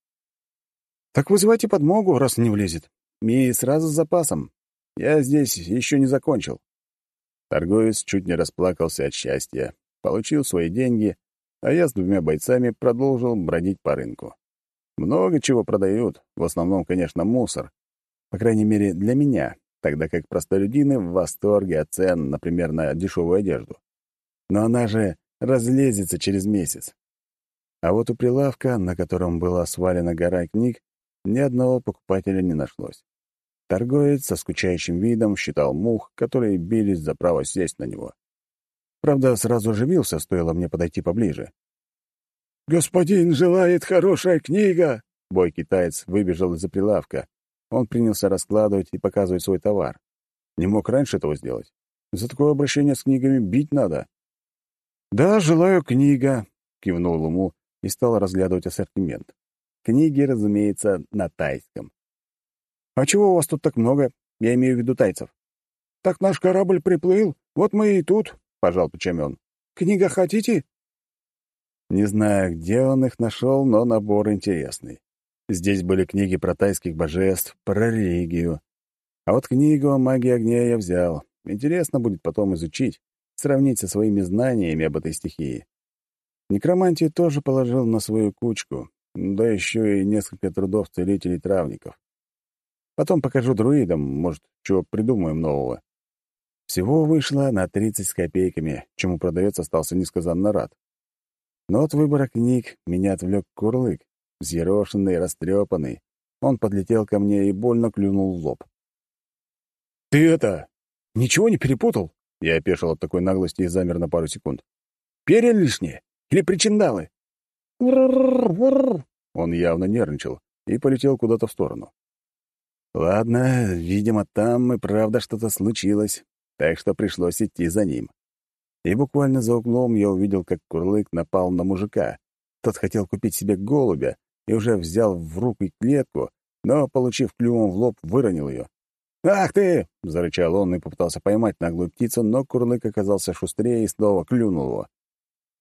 S1: «Так вызывайте подмогу, раз не влезет. И сразу с запасом. Я здесь еще не закончил». Торговец чуть не расплакался от счастья, получил свои деньги а я с двумя бойцами продолжил бродить по рынку. Много чего продают, в основном, конечно, мусор. По крайней мере, для меня, тогда как простолюдины в восторге от цен, например, на дешевую одежду. Но она же разлезется через месяц. А вот у прилавка, на котором была свалена гора книг, ни одного покупателя не нашлось. Торговец со скучающим видом считал мух, которые бились за право сесть на него. Правда, сразу оживился, стоило мне подойти поближе.
S2: «Господин желает хорошая книга!»
S1: Бой китаец выбежал из-за прилавка. Он принялся раскладывать и показывать свой товар. Не мог раньше этого сделать. За такое обращение с книгами бить надо. «Да, желаю книга», — кивнул ему и стал разглядывать ассортимент. Книги, разумеется, на тайском. «А чего у вас тут так много? Я имею в виду тайцев».
S2: «Так наш корабль приплыл, вот мы и тут», — пожал плечами он. «Книга хотите?»
S1: Не знаю, где он их нашел, но набор интересный. Здесь были книги про тайских божеств, про религию. А вот книгу о магии огня я взял. Интересно будет потом изучить, сравнить со своими знаниями об этой стихии. Некромантию тоже положил на свою кучку, да еще и несколько трудов целителей-травников. Потом покажу друидам, может, чего придумаем нового. Всего вышло на 30 с копейками, чему продавец остался несказанно рад. Но от выбора книг меня отвлек курлык, взъерошенный, растрепанный. Он подлетел ко мне и больно клюнул в лоб.
S2: «Ты это... ничего не перепутал?»
S1: Я опешил от такой наглости и замер на пару секунд.
S2: «Перья лишние? Или причиндалы?»
S1: Он явно нервничал и полетел куда-то в сторону. Ладно, видимо, там и правда что-то случилось, так что пришлось идти за ним. И буквально за углом я увидел, как Курлык напал на мужика. Тот хотел купить себе голубя и уже взял в руки клетку, но, получив клювом в лоб, выронил ее. «Ах ты!» — зарычал он и попытался поймать наглую птицу, но Курлык оказался шустрее и снова клюнул его.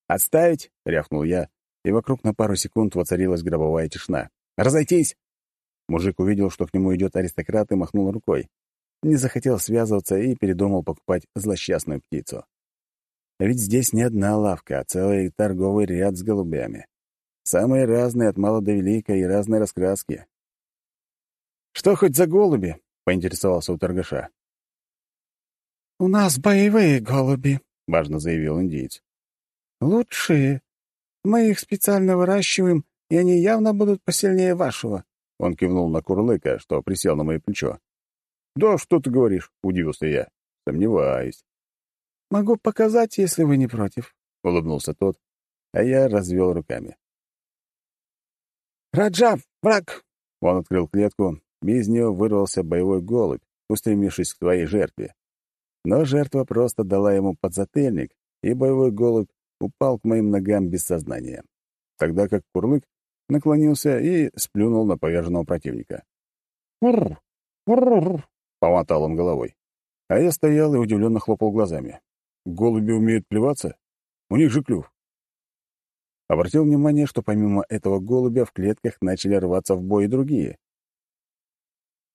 S1: «Отставить!» — рявкнул я, и вокруг на пару секунд воцарилась гробовая тишина. «Разойтись!» Мужик увидел, что к нему идет аристократ, и махнул рукой. Не захотел связываться и передумал покупать злосчастную птицу. Ведь здесь не одна лавка, а целый торговый ряд с голубями. Самые разные, от мала до велика, и разной раскраски. «Что хоть за голуби?» — поинтересовался у торгаша.
S4: «У нас боевые голуби», —
S1: важно заявил индиец.
S4: «Лучшие. Мы их специально выращиваем, и они явно будут посильнее вашего».
S1: Он кивнул на Курлыка, что присел на мое плечо. «Да что ты говоришь?» — удивился я. «Сомневаюсь».
S4: «Могу показать, если вы не против», —
S1: улыбнулся тот, а я развел руками.
S4: «Раджа, враг!»
S1: Он открыл клетку, и из нее вырвался боевой голубь, устремившись к своей жертве. Но жертва просто дала ему подзатыльник, и боевой голубь упал к моим ногам без сознания, тогда как Курлык наклонился и сплюнул на поверженного противника.
S4: «Урр! Урр!»
S1: — помотал он головой. А я стоял и удивленно хлопал глазами. Голуби умеют плеваться? У них же клюв. Обратил внимание, что помимо этого голубя в клетках начали рваться в бой и другие.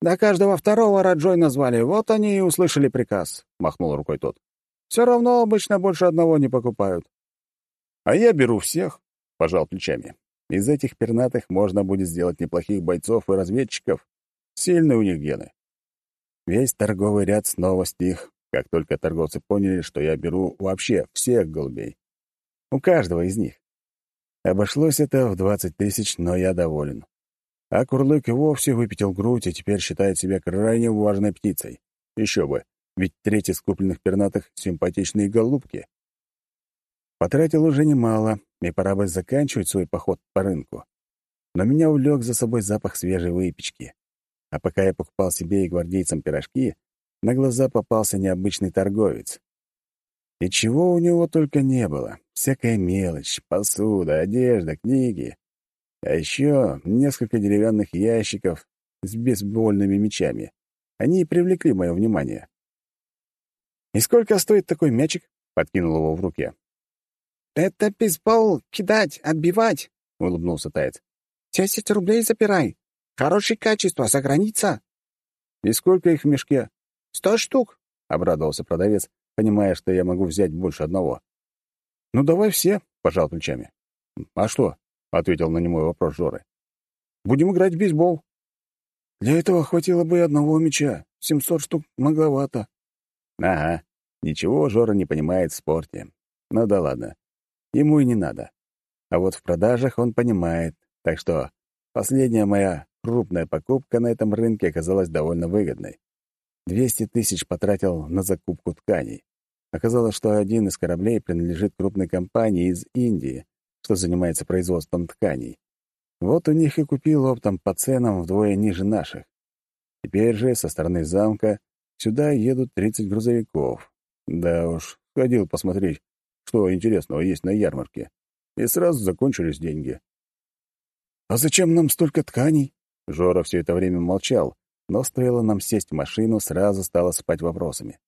S4: «Да каждого второго Раджой назвали, вот они и услышали приказ», — махнул рукой тот. «Все равно обычно больше одного не покупают».
S1: «А я беру всех», — пожал плечами. «Из этих пернатых можно будет сделать неплохих бойцов и разведчиков. Сильные у них гены». Весь торговый ряд снова стих, как только торговцы поняли, что я беру вообще всех голубей. У каждого из них. Обошлось это в двадцать тысяч, но я доволен. А Курлык и вовсе выпятил грудь и теперь считает себя крайне важной птицей. Еще бы, ведь треть из купленных пернатых — симпатичные голубки. Потратил уже немало, и пора бы заканчивать свой поход по рынку. Но меня увлек за собой запах свежей выпечки. А пока я покупал себе и гвардейцам пирожки, на глаза попался необычный торговец. И чего у него только не было. Всякая мелочь, посуда, одежда, книги. А еще несколько деревянных ящиков с бейсбольными мечами. Они привлекли мое внимание. «И сколько стоит такой мячик?» — подкинул его в руке.
S4: «Это бейсбол кидать, отбивать», — улыбнулся таец. «Десять рублей запирай. Хорошее качество, за граница».
S1: «И сколько их в мешке?»
S4: «Сто штук», —
S1: обрадовался продавец, понимая, что я могу взять больше одного. «Ну, давай все», — пожал плечами. «А что?» — ответил на немой вопрос Жоры. «Будем играть в бейсбол».
S2: «Для этого хватило бы одного мяча. Семьсот штук многовато».
S1: «Ага. Ничего Жора не понимает в спорте. Ну да ладно. Ему и не надо. А вот в продажах он понимает, так что последняя моя крупная покупка на этом рынке оказалась довольно выгодной. 200 тысяч потратил на закупку тканей. Оказалось, что один из кораблей принадлежит крупной компании из Индии, что занимается производством тканей. Вот у них и купил оптом по ценам вдвое ниже наших. Теперь же со стороны замка сюда едут 30 грузовиков. Да уж, ходил посмотреть, что интересного есть на ярмарке. И сразу закончились деньги.
S3: «А зачем нам столько тканей?»
S1: Жора все это время молчал, но стоило нам сесть в машину, сразу стало спать вопросами.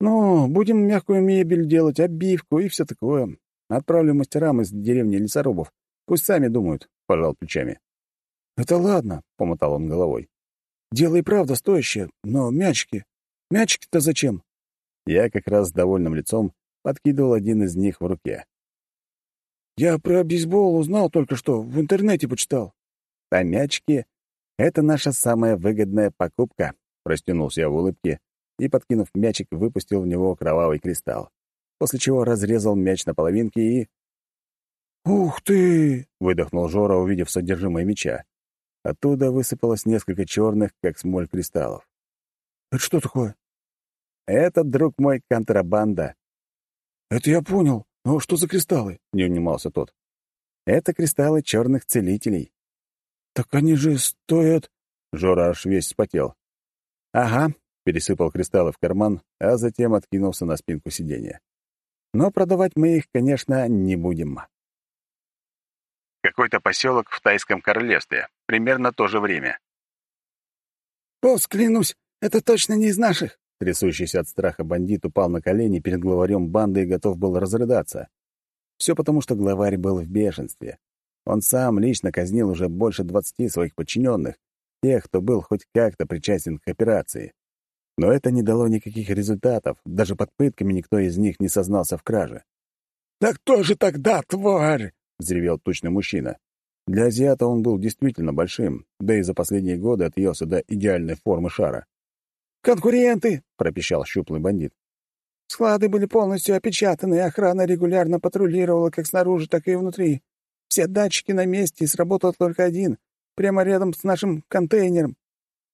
S4: «Ну, будем мягкую мебель делать, обивку и все такое. Отправлю мастерам из деревни лесорубов. Пусть сами думают», — пожал плечами.
S3: «Это ладно», — помотал он головой. «Дело и правда стоящее, но мячики... Мячики-то зачем?»
S1: Я как раз с довольным лицом подкидывал один из них в руке.
S3: «Я про бейсбол узнал только что, в интернете почитал».
S1: «А мячики — это наша самая выгодная покупка», — растянулся я в улыбке и, подкинув мячик, выпустил в него кровавый кристалл, после чего разрезал мяч на половинки и...
S3: «Ух ты!»
S1: — выдохнул Жора, увидев содержимое мяча. Оттуда высыпалось несколько черных, как смоль, кристаллов.
S3: «Это что такое?»
S1: «Это, друг мой, контрабанда».
S3: «Это я понял. Но что за кристаллы?»
S1: — не унимался тот. «Это кристаллы черных целителей».
S3: «Так они же стоят...»
S1: Жора аж весь вспотел. «Ага», — пересыпал кристаллы в карман, а затем откинулся на спинку сиденья. «Но продавать мы их, конечно, не будем». Какой-то поселок в Тайском королевстве. Примерно то же время.
S3: «Босс, клянусь, это точно не из наших!»
S1: Трясущийся от страха бандит упал на колени перед главарем банды и готов был разрыдаться. Все потому, что главарь был в бешенстве. Он сам лично казнил уже больше двадцати своих подчиненных, тех, кто был хоть как-то причастен к операции. Но это не дало никаких результатов, даже под пытками никто из них не сознался в краже.
S3: «Да кто же тогда, тварь?»
S1: — взревел тучный мужчина. Для азиата он был действительно большим, да и за последние годы отъелся до идеальной формы шара.
S3: «Конкуренты!»
S1: — пропищал щуплый бандит.
S3: «Склады были полностью опечатаны, и охрана регулярно патрулировала как снаружи, так и внутри. Все датчики на месте, и сработал только один, прямо рядом с нашим контейнером».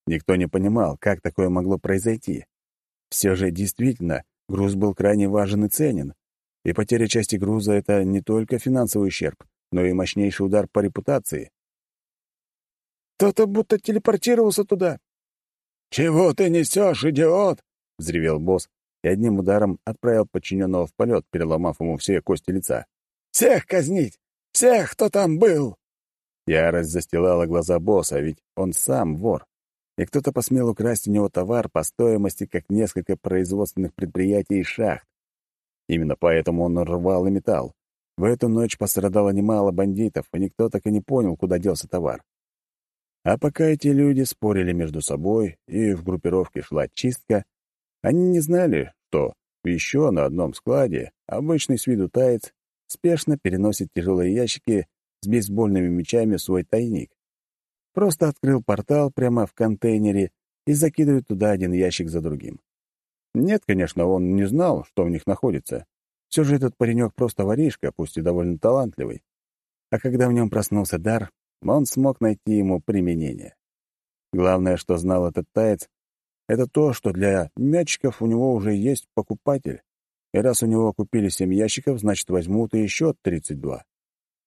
S1: Никто не понимал, как такое могло произойти. Все же действительно, груз был крайне важен и ценен. И потеря части груза — это не только финансовый ущерб, но и мощнейший удар по репутации.
S3: «Кто-то будто телепортировался туда»,
S2: «Чего ты несешь, идиот?»
S1: — взревел босс и одним ударом отправил подчиненного в полет, переломав ему все кости лица.
S2: «Всех казнить! Всех, кто там был!»
S1: Ярость застилала глаза босса, ведь он сам вор. И кто-то посмел украсть у него товар по стоимости, как несколько производственных предприятий и шахт. Именно поэтому он рвал и металл. В эту ночь пострадало немало бандитов, и никто так и не понял, куда делся товар. А пока эти люди спорили между собой и в группировке шла чистка, они не знали, что еще на одном складе обычный с виду таец спешно переносит тяжелые ящики с бейсбольными мечами в свой тайник. Просто открыл портал прямо в контейнере и закидывает туда один ящик за другим. Нет, конечно, он не знал, что в них находится. Все же этот паренек просто воришка, пусть и довольно талантливый. А когда в нем проснулся дар, он смог найти ему применение. Главное, что знал этот таец, это то, что для мячиков у него уже есть покупатель. И раз у него купили семь ящиков, значит, возьмут и еще 32.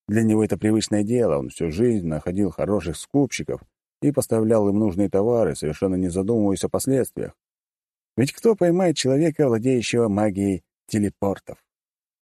S1: Для него это привычное дело, он всю жизнь находил хороших скупщиков и поставлял им нужные товары, совершенно не задумываясь о последствиях. Ведь кто поймает человека, владеющего магией телепортов?